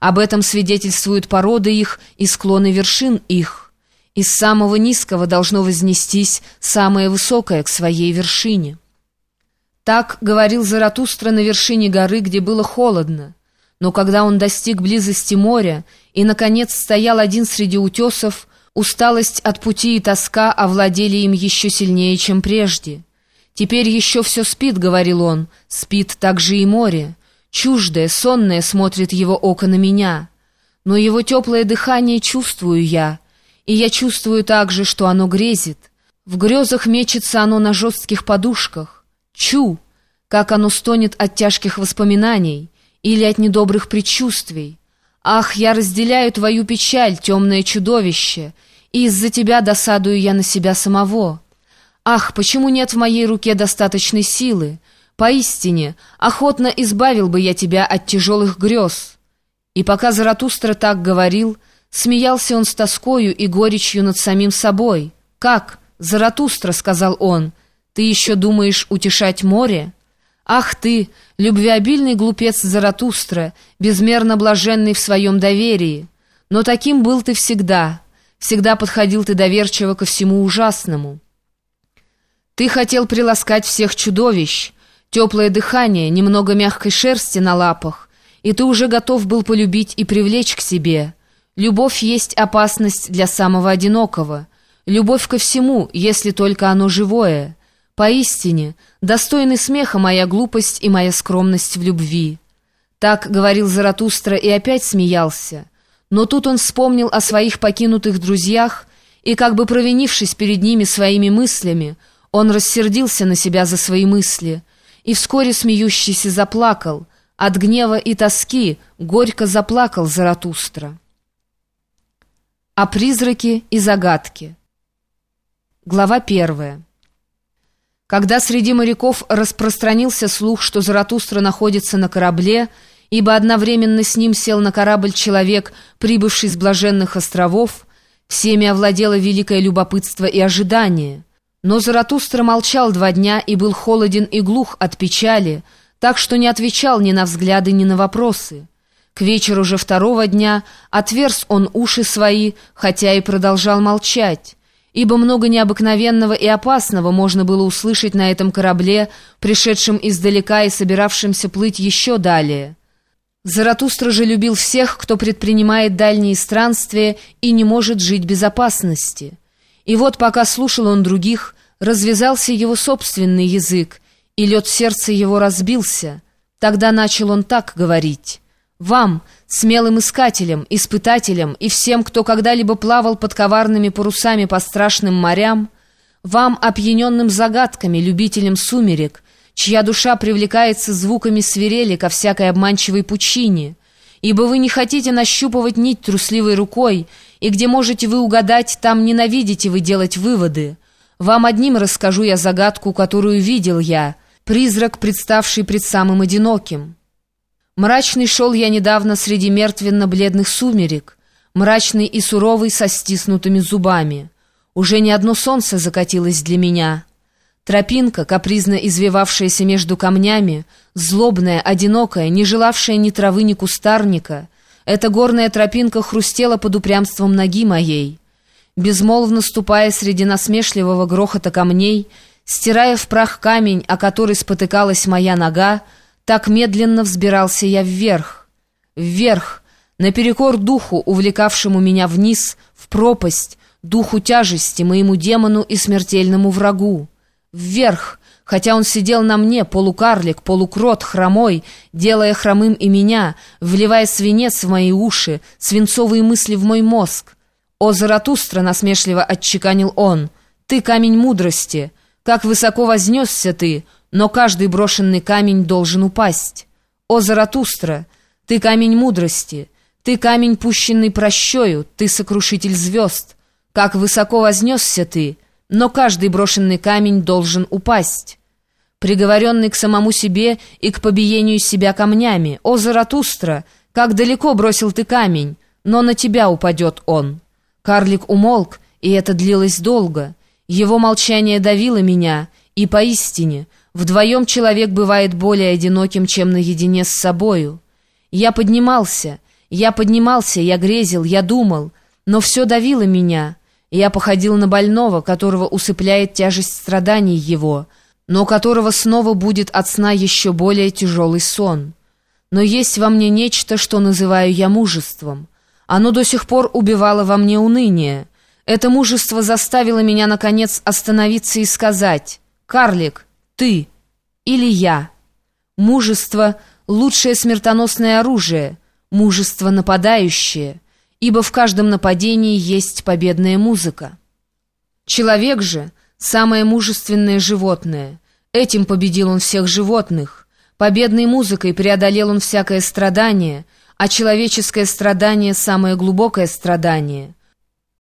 Об этом свидетельствуют породы их и склоны вершин их. Из самого низкого должно вознестись самое высокое к своей вершине. Так говорил Заратустра на вершине горы, где было холодно. Но когда он достиг близости моря и, наконец, стоял один среди утесов, усталость от пути и тоска овладели им еще сильнее, чем прежде. «Теперь еще все спит», — говорил он, — «спит также и море. Чуждое, сонное смотрит его око на меня. Но его теплое дыхание чувствую я, и я чувствую также, что оно грезит. В грезах мечется оно на жестких подушках. Чу, как оно стонет от тяжких воспоминаний или от недобрых предчувствий. Ах, я разделяю твою печаль, темное чудовище, и из-за тебя досадую я на себя самого. Ах, почему нет в моей руке достаточной силы? Поистине, охотно избавил бы я тебя от тяжелых грез. И пока Заратустра так говорил, смеялся он с тоскою и горечью над самим собой. «Как? Заратустра», — сказал он, — «ты еще думаешь утешать море?» Ах ты, любвеобильный глупец Заратустра, безмерно блаженный в своем доверии! Но таким был ты всегда, всегда подходил ты доверчиво ко всему ужасному. Ты хотел приласкать всех чудовищ, теплое дыхание, немного мягкой шерсти на лапах, и ты уже готов был полюбить и привлечь к себе. Любовь есть опасность для самого одинокого, любовь ко всему, если только оно живое — Поистине, достойны смеха моя глупость и моя скромность в любви. Так говорил Заратустра и опять смеялся. Но тут он вспомнил о своих покинутых друзьях, и, как бы провинившись перед ними своими мыслями, он рассердился на себя за свои мысли, и вскоре смеющийся заплакал, от гнева и тоски горько заплакал Заратустра. О призраке и загадке. Глава первая. Когда среди моряков распространился слух, что Заратустра находится на корабле, ибо одновременно с ним сел на корабль человек, прибывший с блаженных островов, всеми овладело великое любопытство и ожидание. Но Заратустра молчал два дня и был холоден и глух от печали, так что не отвечал ни на взгляды, ни на вопросы. К вечеру же второго дня отверз он уши свои, хотя и продолжал молчать ибо много необыкновенного и опасного можно было услышать на этом корабле, пришедшем издалека и собиравшемся плыть еще далее. Заратустра же любил всех, кто предпринимает дальние странствия и не может жить без опасности. И вот пока слушал он других, развязался его собственный язык, и лед сердца его разбился. Тогда начал он так говорить. «Вам, смелым искателям, испытателям и всем, кто когда-либо плавал под коварными парусами по страшным морям, вам, опьяненным загадками, любителям сумерек, чья душа привлекается звуками свирели ко всякой обманчивой пучине, ибо вы не хотите нащупывать нить трусливой рукой, и где можете вы угадать, там ненавидите вы делать выводы. Вам одним расскажу я загадку, которую видел я, призрак, представший пред самым одиноким». Мрачный шел я недавно среди мертвенно-бледных сумерек, мрачный и суровый со стиснутыми зубами. Уже не одно солнце закатилось для меня. Тропинка, капризно извивавшаяся между камнями, злобная, одинокая, не желавшая ни травы, ни кустарника, эта горная тропинка хрустела под упрямством ноги моей. Безмолвно ступая среди насмешливого грохота камней, стирая в прах камень, о который спотыкалась моя нога, так медленно взбирался я вверх, вверх, наперекор духу, увлекавшему меня вниз, в пропасть, духу тяжести, моему демону и смертельному врагу. Вверх, хотя он сидел на мне, полукарлик, полукрот, хромой, делая хромым и меня, вливая свинец в мои уши, свинцовые мысли в мой мозг. «О, Заратустра!» — насмешливо отчеканил он. «Ты камень мудрости! Как высоко вознесся ты!» но каждый брошенный камень должен упасть. О, Заратустра, ты камень мудрости, ты камень, пущенный прощою, ты сокрушитель звезд. Как высоко вознесся ты, но каждый брошенный камень должен упасть. Приговоренный к самому себе и к побиению себя камнями, о, Заратустра, как далеко бросил ты камень, но на тебя упадет он. Карлик умолк, и это длилось долго. Его молчание давило меня, и поистине — Вдвоем человек бывает более одиноким, чем наедине с собою. Я поднимался, Я поднимался, я грезил, я думал, но все давило меня. Я походил на больного, которого усыпляет тяжесть страданий его, но которого снова будет от сна еще более тяжелый сон. Но есть во мне нечто, что называю я мужеством. Оно до сих пор убивало во мне уныние. Это мужество заставило меня, наконец, остановиться и сказать «Карлик, ты или я?» Мужество — лучшее смертоносное оружие, мужество нападающее, ибо в каждом нападении есть победная музыка. Человек же — самое мужественное животное. Этим победил он всех животных. Победной музыкой преодолел он всякое страдание, а человеческое страдание — самое глубокое страдание —